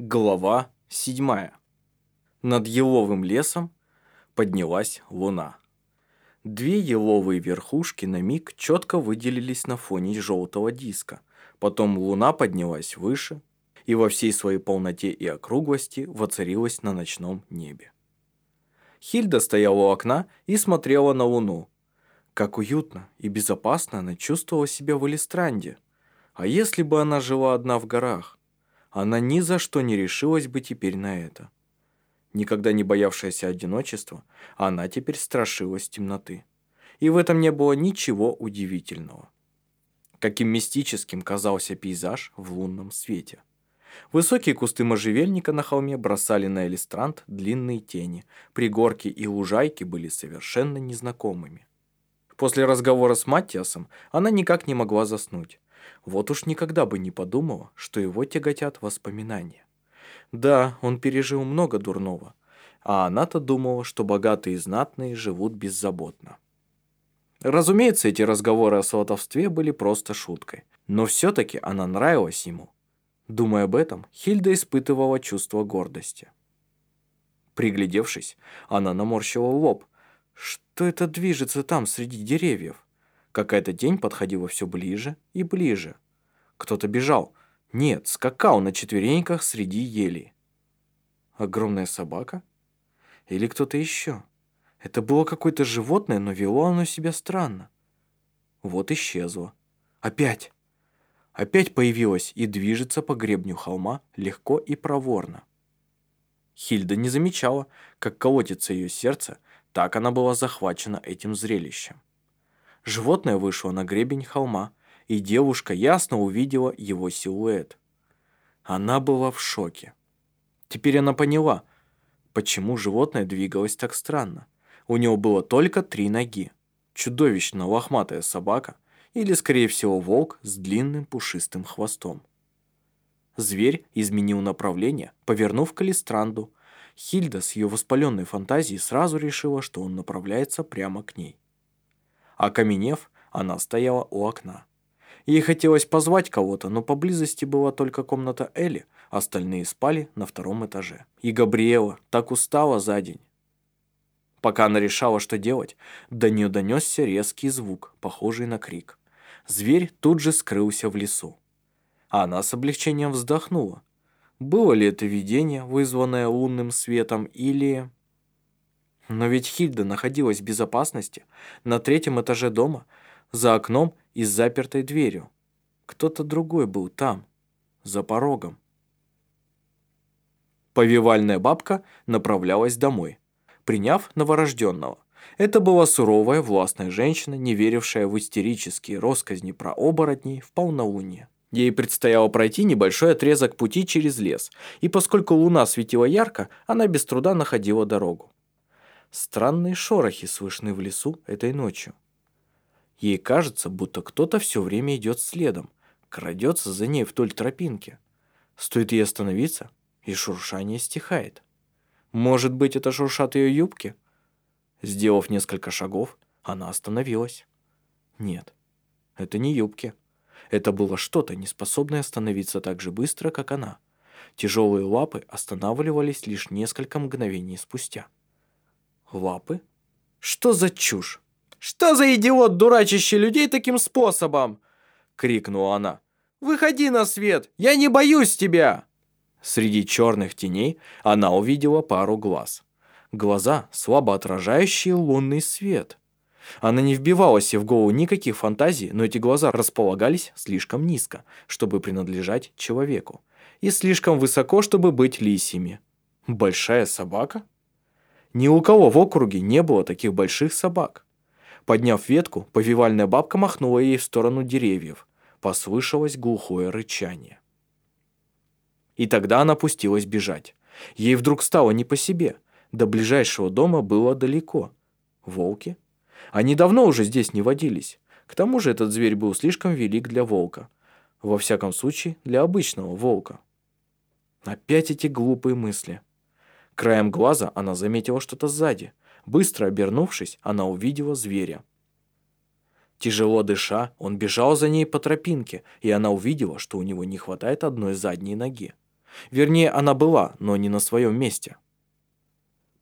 Глава седьмая. Над еловым лесом поднялась луна. Две еловые верхушки на миг четко выделились на фоне желтого диска. Потом луна поднялась выше и во всей своей полноте и округлости воцарилась на ночном небе. Хильда стояла у окна и смотрела на луну. Как уютно и безопасно она чувствовала себя в Элистранде. А если бы она жила одна в горах? Она ни за что не решилась бы теперь на это. Никогда не боявшаяся одиночества, она теперь страшилась темноты. И в этом не было ничего удивительного. Каким мистическим казался пейзаж в лунном свете. Высокие кусты можжевельника на холме бросали на Элистрант длинные тени. Пригорки и лужайки были совершенно незнакомыми. После разговора с Маттиасом она никак не могла заснуть. Вот уж никогда бы не подумала, что его тяготят воспоминания. Да, он пережил много дурного, а она-то думала, что богатые и знатные живут беззаботно. Разумеется, эти разговоры о сватовстве были просто шуткой, но все-таки она нравилась ему. Думая об этом, Хильда испытывала чувство гордости. Приглядевшись, она наморщила лоб. Что это движется там среди деревьев? Какая-то тень подходила все ближе и ближе. Кто-то бежал. Нет, скакал на четвереньках среди елей. Огромная собака? Или кто-то еще? Это было какое-то животное, но вело оно себя странно. Вот исчезло. Опять. Опять появилась и движется по гребню холма легко и проворно. Хильда не замечала, как колотится ее сердце, так она была захвачена этим зрелищем. Животное вышло на гребень холма, и девушка ясно увидела его силуэт. Она была в шоке. Теперь она поняла, почему животное двигалось так странно. У него было только три ноги. Чудовищно лохматая собака или, скорее всего, волк с длинным пушистым хвостом. Зверь изменил направление, повернув к Алистранду. Хильда с ее воспаленной фантазией сразу решила, что он направляется прямо к ней. Окаменев, она стояла у окна. Ей хотелось позвать кого-то, но поблизости была только комната Элли, остальные спали на втором этаже. И Габриэла так устала за день. Пока она решала, что делать, до нее донесся резкий звук, похожий на крик. Зверь тут же скрылся в лесу. А она с облегчением вздохнула. Было ли это видение, вызванное лунным светом, или... Но ведь Хильда находилась в безопасности на третьем этаже дома, за окном и с запертой дверью. Кто-то другой был там, за порогом. Повивальная бабка направлялась домой, приняв новорожденного. Это была суровая, властная женщина, не верившая в истерические росказни про оборотней в полнолуние. Ей предстояло пройти небольшой отрезок пути через лес, и поскольку луна светила ярко, она без труда находила дорогу. Странные шорохи слышны в лесу этой ночью. Ей кажется, будто кто-то все время идет следом, крадется за ней вдоль тропинки. Стоит ей остановиться, и шуршание стихает. Может быть, это шуршат ее юбки? Сделав несколько шагов, она остановилась. Нет, это не юбки. Это было что-то, не способное остановиться так же быстро, как она. Тяжелые лапы останавливались лишь несколько мгновений спустя. Лапы? Что за чушь? Что за идиот, дурачащий людей таким способом? Крикнула она. Выходи на свет, я не боюсь тебя. Среди черных теней она увидела пару глаз. Глаза, слабо отражающие лунный свет. Она не вбивала себе в голову никаких фантазий, но эти глаза располагались слишком низко, чтобы принадлежать человеку, и слишком высоко, чтобы быть лисьями. Большая собака? Ни у кого в округе не было таких больших собак. Подняв ветку, повивальная бабка махнула ей в сторону деревьев. Послышалось глухое рычание. И тогда она пустилась бежать. Ей вдруг стало не по себе. До ближайшего дома было далеко. Волки? Они давно уже здесь не водились. К тому же этот зверь был слишком велик для волка. Во всяком случае, для обычного волка. Опять эти глупые мысли. Краем глаза она заметила что-то сзади. Быстро обернувшись, она увидела зверя. Тяжело дыша, он бежал за ней по тропинке, и она увидела, что у него не хватает одной задней ноги. Вернее, она была, но не на своем месте.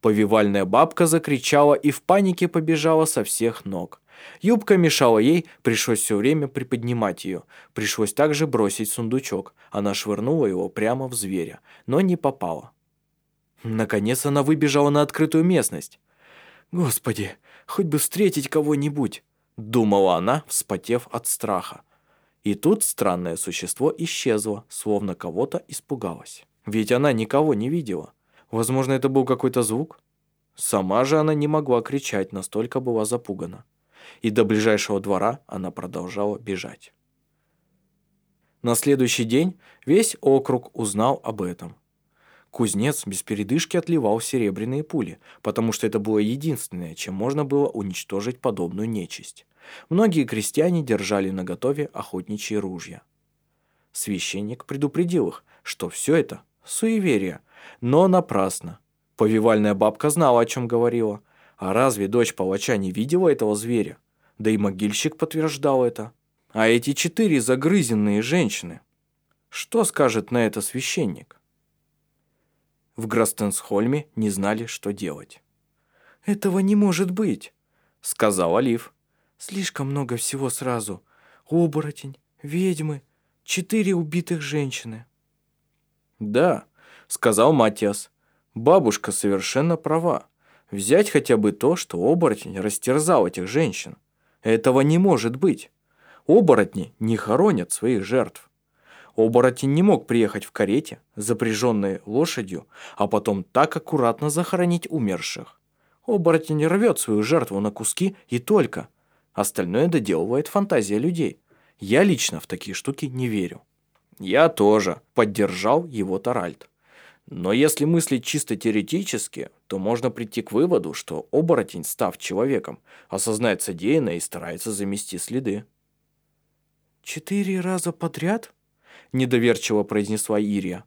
Повивальная бабка закричала и в панике побежала со всех ног. Юбка мешала ей, пришлось все время приподнимать ее. Пришлось также бросить сундучок. Она швырнула его прямо в зверя, но не попала. Наконец она выбежала на открытую местность. «Господи, хоть бы встретить кого-нибудь!» Думала она, вспотев от страха. И тут странное существо исчезло, словно кого-то испугалось. Ведь она никого не видела. Возможно, это был какой-то звук? Сама же она не могла кричать, настолько была запугана и до ближайшего двора она продолжала бежать. На следующий день весь округ узнал об этом. Кузнец без передышки отливал серебряные пули, потому что это было единственное, чем можно было уничтожить подобную нечисть. Многие крестьяне держали наготове охотничьи ружья. Священник предупредил их, что все это суеверие, но напрасно. Повивальная бабка знала, о чем говорила. А разве дочь палача не видела этого зверя? Да и могильщик подтверждал это. А эти четыре загрызенные женщины. Что скажет на это священник? В Грастенсхольме не знали, что делать. «Этого не может быть», — сказал Олив. «Слишком много всего сразу. Оборотень, ведьмы, четыре убитых женщины». «Да», — сказал Матиас. «Бабушка совершенно права. Взять хотя бы то, что оборотень растерзал этих женщин. Этого не может быть. Оборотни не хоронят своих жертв. Оборотень не мог приехать в карете, запряженной лошадью, а потом так аккуратно захоронить умерших. Оборотень рвет свою жертву на куски и только. Остальное доделывает фантазия людей. Я лично в такие штуки не верю. Я тоже поддержал его Таральд. Но если мыслить чисто теоретически, то можно прийти к выводу, что оборотень, став человеком, осознает содеянное и старается замести следы. «Четыре раза подряд?» – недоверчиво произнесла Ирия.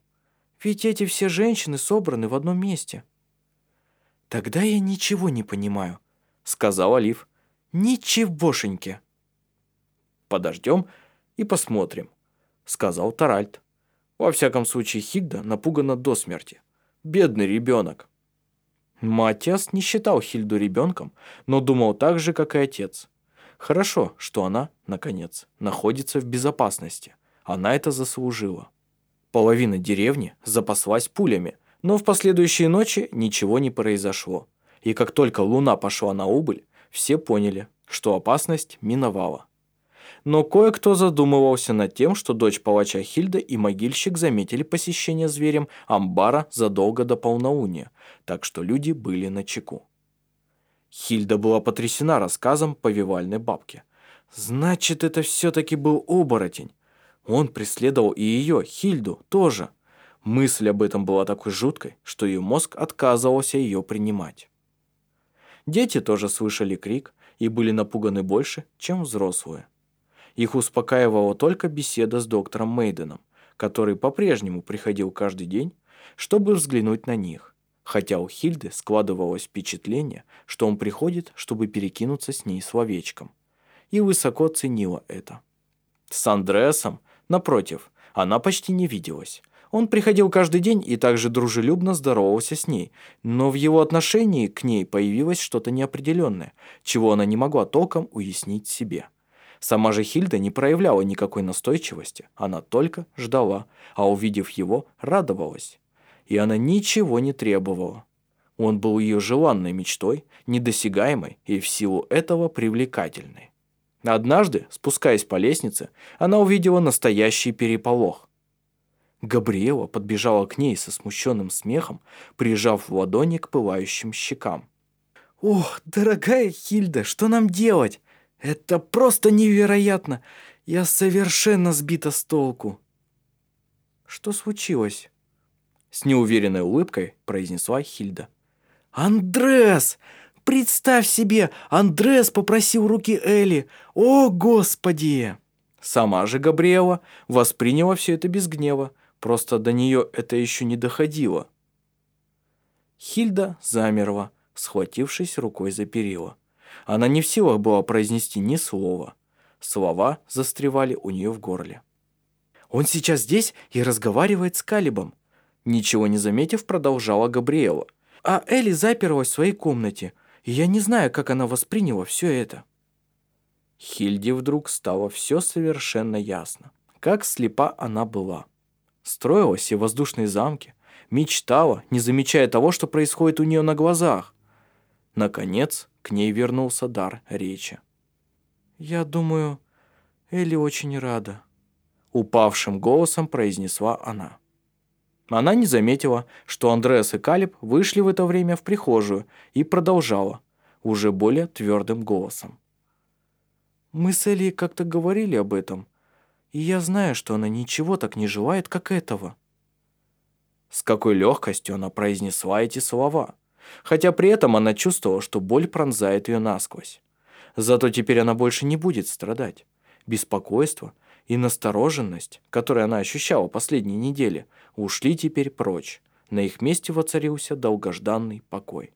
«Ведь эти все женщины собраны в одном месте». «Тогда я ничего не понимаю», – сказал Олив. «Ничегошеньки». «Подождем и посмотрим», – сказал Таральд. Во всяком случае, Хигда напугана до смерти. Бедный ребенок. Матиас не считал Хильду ребенком, но думал так же, как и отец. Хорошо, что она, наконец, находится в безопасности. Она это заслужила. Половина деревни запаслась пулями, но в последующие ночи ничего не произошло. И как только луна пошла на убыль, все поняли, что опасность миновала но кое-кто задумывался над тем, что дочь палача Хильда и могильщик заметили посещение зверем амбара задолго до полнолуния, так что люди были на чеку. Хильда была потрясена рассказом повивальной бабки. Значит, это все-таки был оборотень. Он преследовал и ее, Хильду, тоже. Мысль об этом была такой жуткой, что ее мозг отказывался ее принимать. Дети тоже слышали крик и были напуганы больше, чем взрослые. Их успокаивала только беседа с доктором Мейденом, который по-прежнему приходил каждый день, чтобы взглянуть на них, хотя у Хильды складывалось впечатление, что он приходит, чтобы перекинуться с ней словечком, и высоко ценила это. С Андреасом, напротив, она почти не виделась. Он приходил каждый день и также дружелюбно здоровался с ней, но в его отношении к ней появилось что-то неопределенное, чего она не могла толком уяснить себе. Сама же Хильда не проявляла никакой настойчивости, она только ждала, а увидев его, радовалась. И она ничего не требовала. Он был ее желанной мечтой, недосягаемой и в силу этого привлекательной. Однажды, спускаясь по лестнице, она увидела настоящий переполох. Габриэла подбежала к ней со смущенным смехом, прижав ладони к пылающим щекам. «Ох, дорогая Хильда, что нам делать? Это просто невероятно! Я совершенно сбита с толку!» «Что случилось?» С неуверенной улыбкой произнесла Хильда. «Андрес! Представь себе, Андрес попросил руки Элли! О, Господи!» Сама же Габриэла восприняла все это без гнева, просто до нее это еще не доходило. Хильда замерла, схватившись рукой за перила. Она не в силах была произнести ни слова. Слова застревали у нее в горле. «Он сейчас здесь и разговаривает с Калибом», Ничего не заметив, продолжала Габриэла. А Элли заперлась в своей комнате, и я не знаю, как она восприняла все это. Хильде вдруг стало все совершенно ясно. Как слепа она была. Строила себе воздушные замки, мечтала, не замечая того, что происходит у нее на глазах. Наконец, к ней вернулся дар речи. «Я думаю, Элли очень рада», — упавшим голосом произнесла она. Она не заметила, что Андреас и Калиб вышли в это время в прихожую и продолжала, уже более твердым голосом. «Мы с Элли как-то говорили об этом, и я знаю, что она ничего так не желает, как этого». С какой легкостью она произнесла эти слова, хотя при этом она чувствовала, что боль пронзает ее насквозь. Зато теперь она больше не будет страдать. Беспокойство и настороженность, которые она ощущала последние недели, ушли теперь прочь. На их месте воцарился долгожданный покой.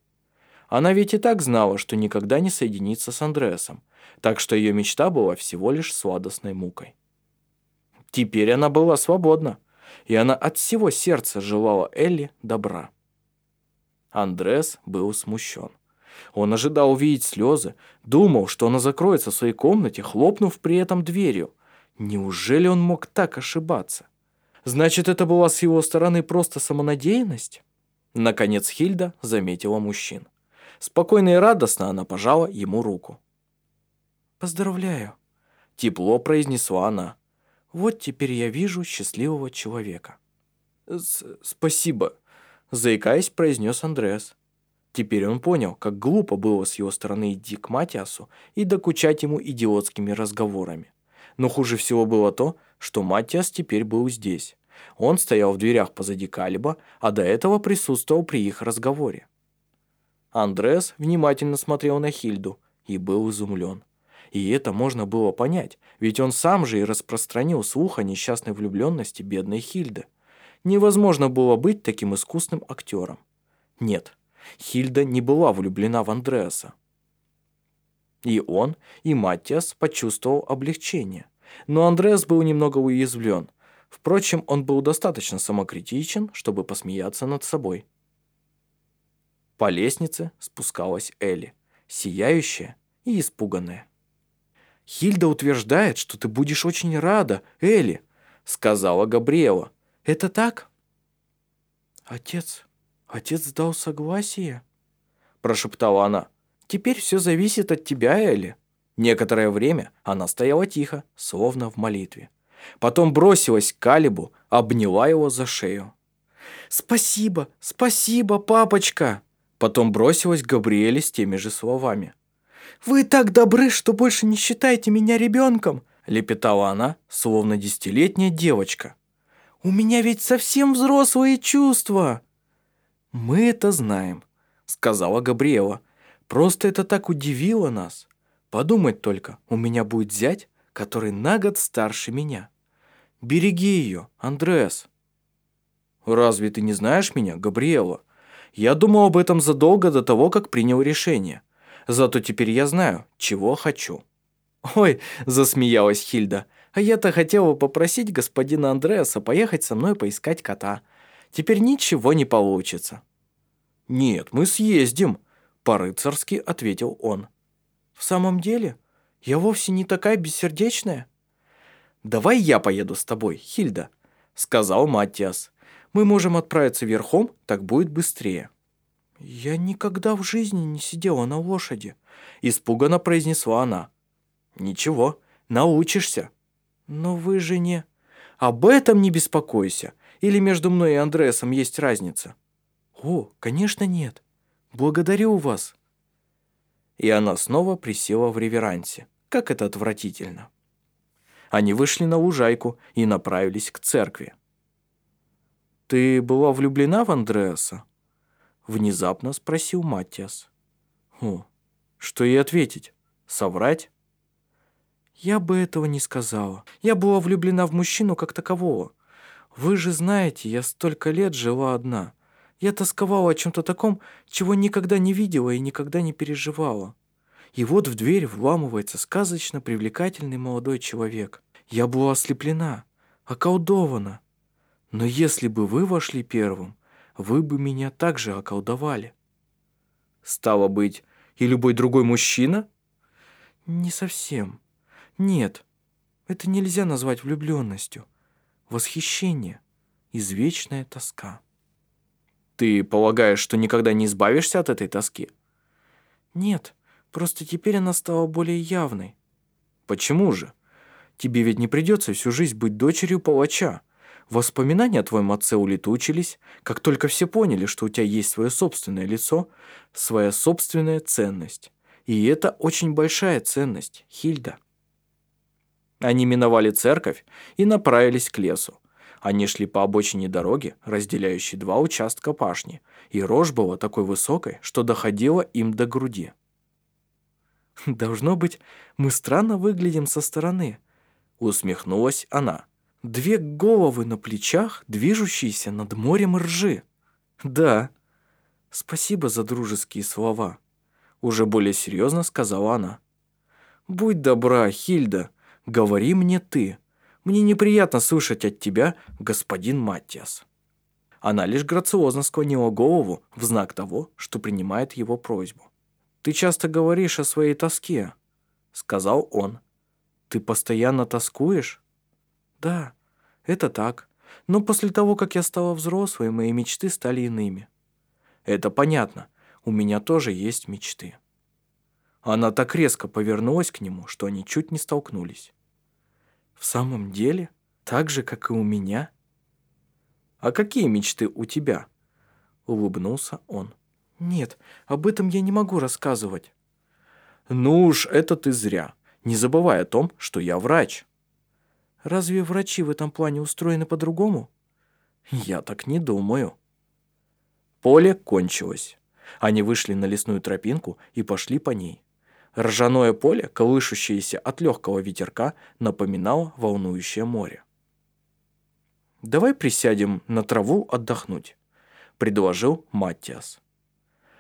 Она ведь и так знала, что никогда не соединится с Андреасом, так что ее мечта была всего лишь сладостной мукой. Теперь она была свободна и она от всего сердца желала Элли добра. Андрес был смущен. Он ожидал увидеть слезы, думал, что она закроется в своей комнате, хлопнув при этом дверью. Неужели он мог так ошибаться? Значит, это была с его стороны просто самонадеянность? Наконец Хильда заметила мужчин. Спокойно и радостно она пожала ему руку. «Поздравляю», — тепло произнесла она. Вот теперь я вижу счастливого человека. С «Спасибо», — заикаясь, произнес Андреас. Теперь он понял, как глупо было с его стороны идти к Матиасу и докучать ему идиотскими разговорами. Но хуже всего было то, что Матиас теперь был здесь. Он стоял в дверях позади Калиба, а до этого присутствовал при их разговоре. Андреас внимательно смотрел на Хильду и был изумлен. И это можно было понять, ведь он сам же и распространил слух о несчастной влюбленности бедной Хильды. Невозможно было быть таким искусным актером. Нет, Хильда не была влюблена в Андреаса. И он, и Маттиас почувствовал облегчение. Но Андреас был немного уязвлен. Впрочем, он был достаточно самокритичен, чтобы посмеяться над собой. По лестнице спускалась Элли, сияющая и испуганная. «Хильда утверждает, что ты будешь очень рада, Элли», — сказала Габриэла. «Это так?» «Отец, отец дал согласие», — прошептала она. «Теперь все зависит от тебя, Элли». Некоторое время она стояла тихо, словно в молитве. Потом бросилась к Калибу, обняла его за шею. «Спасибо, спасибо, папочка!» Потом бросилась к Габриэле с теми же словами. «Вы так добры, что больше не считаете меня ребенком!» лепетала она, словно десятилетняя девочка. «У меня ведь совсем взрослые чувства!» «Мы это знаем», — сказала Габриэла. «Просто это так удивило нас. Подумать только, у меня будет зять, который на год старше меня. Береги ее, Андреас». «Разве ты не знаешь меня, Габриэла? Я думал об этом задолго до того, как принял решение. Зато теперь я знаю, чего хочу». «Ой», – засмеялась Хильда, – «а я-то хотела попросить господина Андреаса поехать со мной поискать кота. Теперь ничего не получится». «Нет, мы съездим», – по-рыцарски ответил он. «В самом деле? Я вовсе не такая бессердечная». «Давай я поеду с тобой, Хильда», – сказал Маттиас. «Мы можем отправиться верхом, так будет быстрее». «Я никогда в жизни не сидела на лошади», – испуганно произнесла она. «Ничего, научишься». «Но вы же не...» «Об этом не беспокойся. Или между мной и Андреасом есть разница?» «О, конечно нет. Благодарю вас». И она снова присела в реверансе. Как это отвратительно. Они вышли на лужайку и направились к церкви. «Ты была влюблена в Андреаса?» Внезапно спросил Матиас. О, что ей ответить? Соврать? Я бы этого не сказала. Я была влюблена в мужчину как такового. Вы же знаете, я столько лет жила одна. Я тосковала о чем-то таком, чего никогда не видела и никогда не переживала. И вот в дверь вламывается сказочно привлекательный молодой человек. Я была ослеплена, околдована. Но если бы вы вошли первым, вы бы меня также околдовали. Стало быть, и любой другой мужчина? Не совсем. Нет, это нельзя назвать влюбленностью. Восхищение, извечная тоска. Ты полагаешь, что никогда не избавишься от этой тоски? Нет, просто теперь она стала более явной. Почему же? Тебе ведь не придется всю жизнь быть дочерью палача. Воспоминания о твоем отце улетучились, как только все поняли, что у тебя есть свое собственное лицо, своя собственная ценность. И это очень большая ценность, Хильда. Они миновали церковь и направились к лесу. Они шли по обочине дороги, разделяющей два участка пашни, и рожь была такой высокой, что доходила им до груди. «Должно быть, мы странно выглядим со стороны», — усмехнулась она. «Две головы на плечах, движущиеся над морем ржи». «Да». «Спасибо за дружеские слова», — уже более серьезно сказала она. «Будь добра, Хильда, говори мне ты. Мне неприятно слышать от тебя, господин Маттиас». Она лишь грациозно склонила голову в знак того, что принимает его просьбу. «Ты часто говоришь о своей тоске», — сказал он. «Ты постоянно тоскуешь?» «Да, это так. Но после того, как я стала взрослой, мои мечты стали иными». «Это понятно. У меня тоже есть мечты». Она так резко повернулась к нему, что они чуть не столкнулись. «В самом деле? Так же, как и у меня?» «А какие мечты у тебя?» Улыбнулся он. «Нет, об этом я не могу рассказывать». «Ну уж это ты зря. Не забывай о том, что я врач». «Разве врачи в этом плане устроены по-другому?» «Я так не думаю». Поле кончилось. Они вышли на лесную тропинку и пошли по ней. Ржаное поле, колышущееся от легкого ветерка, напоминало волнующее море. «Давай присядем на траву отдохнуть», — предложил Маттиас.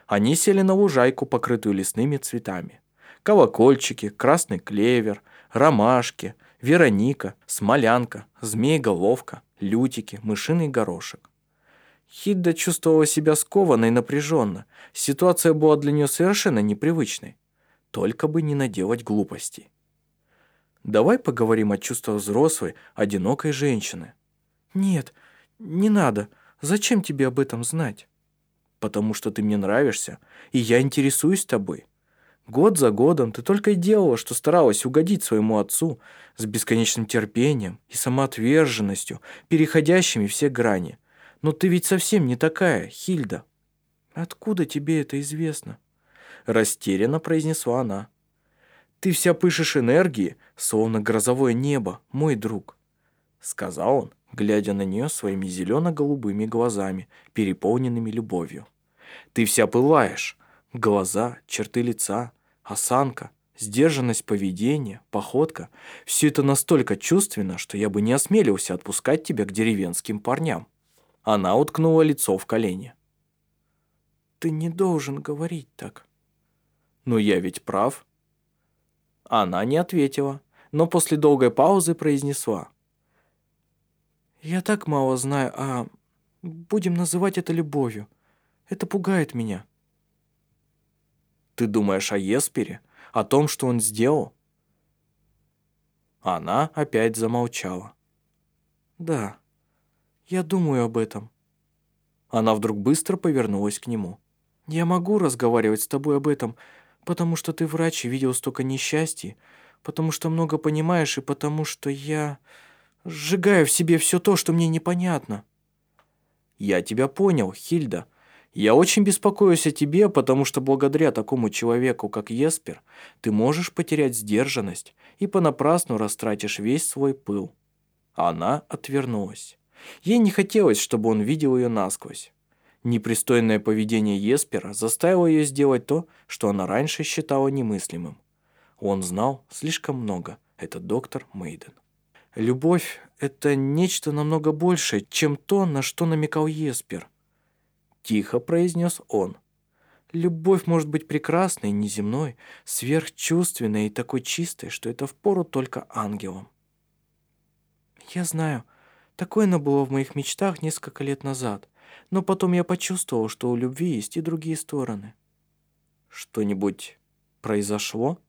Они сели на лужайку, покрытую лесными цветами. Колокольчики, красный клевер, ромашки, вероника, смолянка, змееголовка, лютики, мышиный горошек. Хидда чувствовала себя скованно и напряженно. Ситуация была для нее совершенно непривычной. Только бы не наделать глупостей. Давай поговорим о чувствах взрослой, одинокой женщины. Нет, не надо. Зачем тебе об этом знать? Потому что ты мне нравишься, и я интересуюсь тобой. Год за годом ты только и делала, что старалась угодить своему отцу с бесконечным терпением и самоотверженностью, переходящими все грани. Но ты ведь совсем не такая, Хильда. Откуда тебе это известно? Растерянно произнесла она. «Ты вся пышешь энергии, словно грозовое небо, мой друг», сказал он, глядя на нее своими зелено-голубыми глазами, переполненными любовью. «Ты вся пылаешь. Глаза, черты лица, осанка, сдержанность поведения, походка — все это настолько чувственно, что я бы не осмелился отпускать тебя к деревенским парням». Она уткнула лицо в колени. «Ты не должен говорить так», «Но я ведь прав». Она не ответила, но после долгой паузы произнесла. «Я так мало знаю, а будем называть это любовью. Это пугает меня». «Ты думаешь о Еспере? О том, что он сделал?» Она опять замолчала. «Да, я думаю об этом». Она вдруг быстро повернулась к нему. «Я могу разговаривать с тобой об этом, потому что ты врач и видел столько несчастий, потому что много понимаешь и потому что я сжигаю в себе все то, что мне непонятно». «Я тебя понял, Хильда. Я очень беспокоюсь о тебе, потому что благодаря такому человеку, как Еспер, ты можешь потерять сдержанность и понапрасну растратишь весь свой пыл». Она отвернулась. Ей не хотелось, чтобы он видел ее насквозь. Непристойное поведение Еспера заставило ее сделать то, что она раньше считала немыслимым. Он знал слишком много, этот доктор Мейден. «Любовь — это нечто намного большее, чем то, на что намекал Еспер», — тихо произнес он. «Любовь может быть прекрасной, неземной, сверхчувственной и такой чистой, что это впору только ангелам». «Я знаю, Такое оно было в моих мечтах несколько лет назад. Но потом я почувствовал, что у любви есть и другие стороны. Что-нибудь произошло?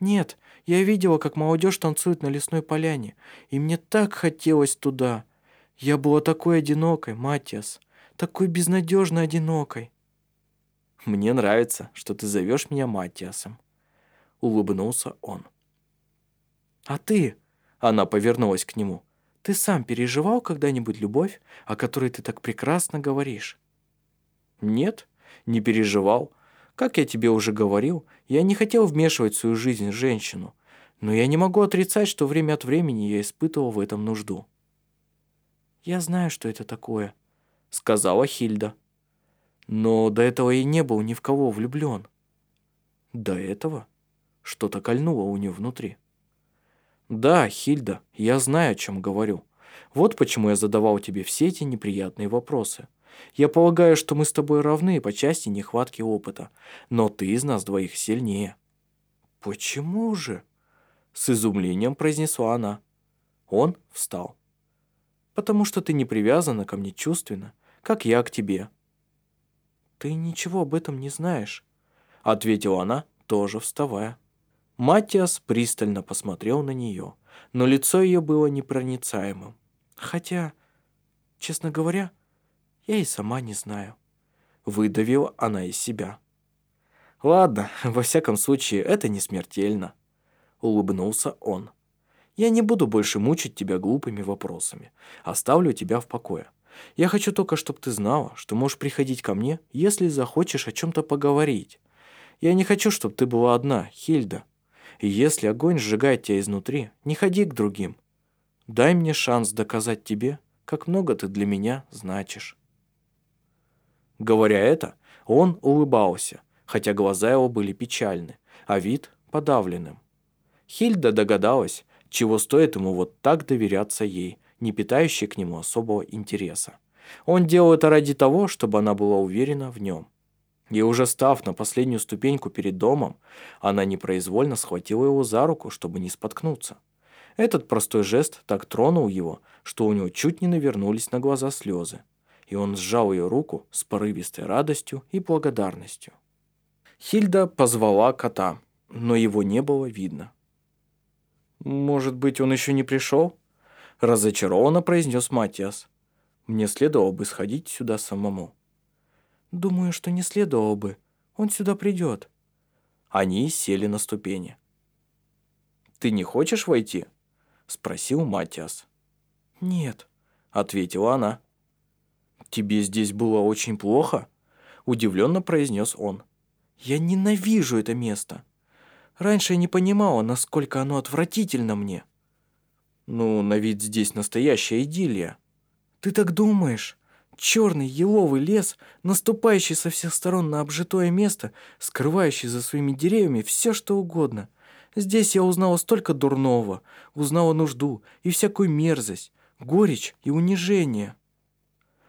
Нет, я видела, как молодежь танцует на лесной поляне, и мне так хотелось туда. Я была такой одинокой, Матиас, такой безнадежно одинокой. Мне нравится, что ты зовешь меня Матиасом. Улыбнулся он. А ты? Она повернулась к нему. Ты сам переживал когда-нибудь любовь, о которой ты так прекрасно говоришь? Нет, не переживал. Как я тебе уже говорил, я не хотел вмешивать в свою жизнь женщину, но я не могу отрицать, что время от времени я испытывал в этом нужду. «Я знаю, что это такое», — сказала Хильда. «Но до этого я не был ни в кого влюблен». «До этого?» Что-то кольнуло у нее внутри. «Да, Хильда, я знаю, о чем говорю. Вот почему я задавал тебе все эти неприятные вопросы. Я полагаю, что мы с тобой равны по части нехватки опыта, но ты из нас двоих сильнее». «Почему же?» С изумлением произнесла она. Он встал. «Потому что ты не привязана ко мне чувственно, как я к тебе». «Ты ничего об этом не знаешь», — ответила она, тоже вставая. Матиас пристально посмотрел на нее, но лицо ее было непроницаемым. «Хотя, честно говоря, я и сама не знаю». Выдавила она из себя. «Ладно, во всяком случае, это не смертельно», — улыбнулся он. «Я не буду больше мучить тебя глупыми вопросами. Оставлю тебя в покое. Я хочу только, чтобы ты знала, что можешь приходить ко мне, если захочешь о чем-то поговорить. Я не хочу, чтобы ты была одна, Хильда. И если огонь сжигает тебя изнутри, не ходи к другим. Дай мне шанс доказать тебе, как много ты для меня значишь». Говоря это, он улыбался, хотя глаза его были печальны, а вид подавленным. Хильда догадалась, чего стоит ему вот так доверяться ей, не питающей к нему особого интереса. Он делал это ради того, чтобы она была уверена в нем. И уже став на последнюю ступеньку перед домом, она непроизвольно схватила его за руку, чтобы не споткнуться. Этот простой жест так тронул его, что у него чуть не навернулись на глаза слезы, и он сжал ее руку с порывистой радостью и благодарностью. Хильда позвала кота, но его не было видно. «Может быть, он еще не пришел?» Разочарованно произнес Матиас. «Мне следовало бы сходить сюда самому». «Думаю, что не следовало бы. Он сюда придет». Они сели на ступени. «Ты не хочешь войти?» Спросил Матиас. «Нет», — ответила она. «Тебе здесь было очень плохо?» Удивленно произнес он. «Я ненавижу это место. Раньше я не понимала, насколько оно отвратительно мне». «Ну, на вид здесь настоящая идиллия». «Ты так думаешь?» Черный еловый лес, наступающий со всех сторон на обжитое место, скрывающий за своими деревьями все, что угодно. Здесь я узнала столько дурного, узнала нужду и всякую мерзость, горечь и унижение.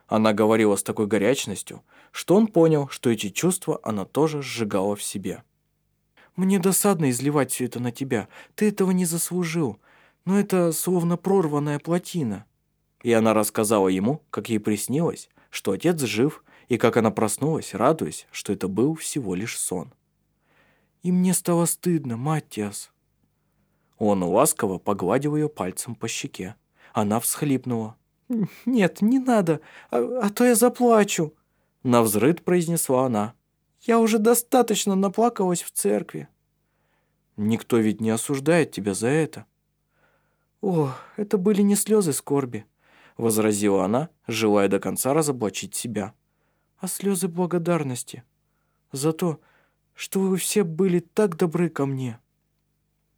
Она говорила с такой горячностью, что он понял, что эти чувства она тоже сжигала в себе. «Мне досадно изливать все это на тебя, ты этого не заслужил, но это словно прорванная плотина» и она рассказала ему, как ей приснилось, что отец жив, и как она проснулась, радуясь, что это был всего лишь сон. «И мне стало стыдно, Маттиас». Он ласково погладил ее пальцем по щеке. Она всхлипнула. «Нет, не надо, а, а то я заплачу», — навзрыд произнесла она. «Я уже достаточно наплакалась в церкви». «Никто ведь не осуждает тебя за это». «О, это были не слезы скорби», — возразила она, желая до конца разоблачить себя. «А слезы благодарности за то, что вы все были так добры ко мне».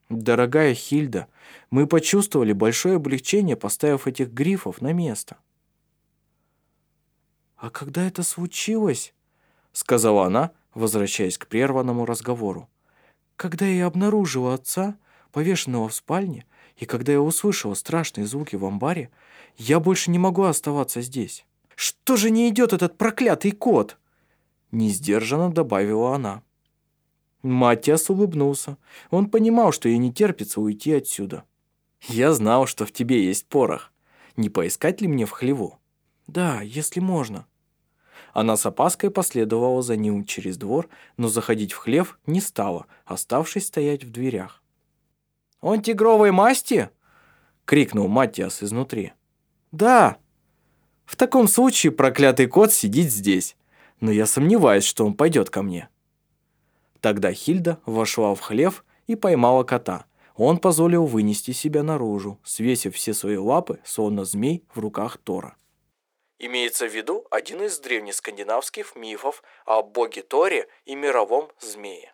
«Дорогая Хильда, мы почувствовали большое облегчение, поставив этих грифов на место». «А когда это случилось?» — сказала она, возвращаясь к прерванному разговору. «Когда я обнаружила отца, повешенного в спальне, и когда я услышала страшные звуки в амбаре, я больше не могу оставаться здесь. Что же не идет этот проклятый кот?» Несдержанно добавила она. Матиас улыбнулся. Он понимал, что ей не терпится уйти отсюда. «Я знал, что в тебе есть порох. Не поискать ли мне в хлеву? Да, если можно. Она с опаской последовала за ним через двор, но заходить в хлев не стала, оставшись стоять в дверях. «Он тигровой масти?» — крикнул Матиас изнутри. «Да!» «В таком случае проклятый кот сидит здесь, но я сомневаюсь, что он пойдет ко мне». Тогда Хильда вошла в хлев и поймала кота. Он позволил вынести себя наружу, свесив все свои лапы, словно змей в руках Тора. Имеется в виду один из древнескандинавских мифов о боге Торе и мировом змее.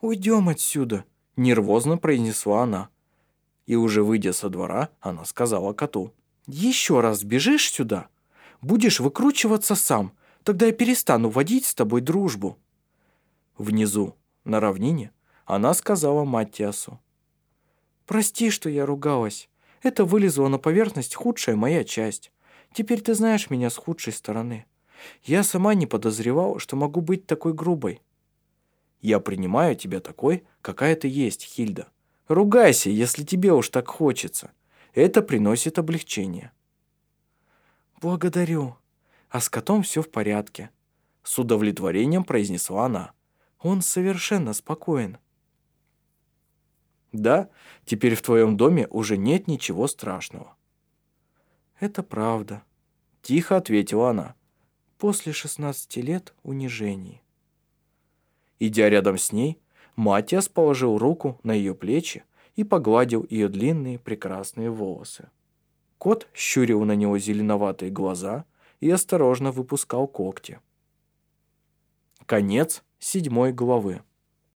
«Уйдем отсюда», — нервозно произнесла она. И уже выйдя со двора, она сказала коту. «Еще раз бежишь сюда, будешь выкручиваться сам, тогда я перестану водить с тобой дружбу». Внизу, на равнине, она сказала Маттиасу. «Прости, что я ругалась. Это вылезла на поверхность худшая моя часть. Теперь ты знаешь меня с худшей стороны. Я сама не подозревала, что могу быть такой грубой. Я принимаю тебя такой, какая ты есть, Хильда. Ругайся, если тебе уж так хочется. Это приносит облегчение. Благодарю. А с котом все в порядке. С удовлетворением произнесла она. Он совершенно спокоен. Да, теперь в твоем доме уже нет ничего страшного. «Это правда», — тихо ответила она. «После 16 лет унижений». Идя рядом с ней, Матиас положил руку на ее плечи и погладил ее длинные прекрасные волосы. Кот щурил на него зеленоватые глаза и осторожно выпускал когти. Конец седьмой главы.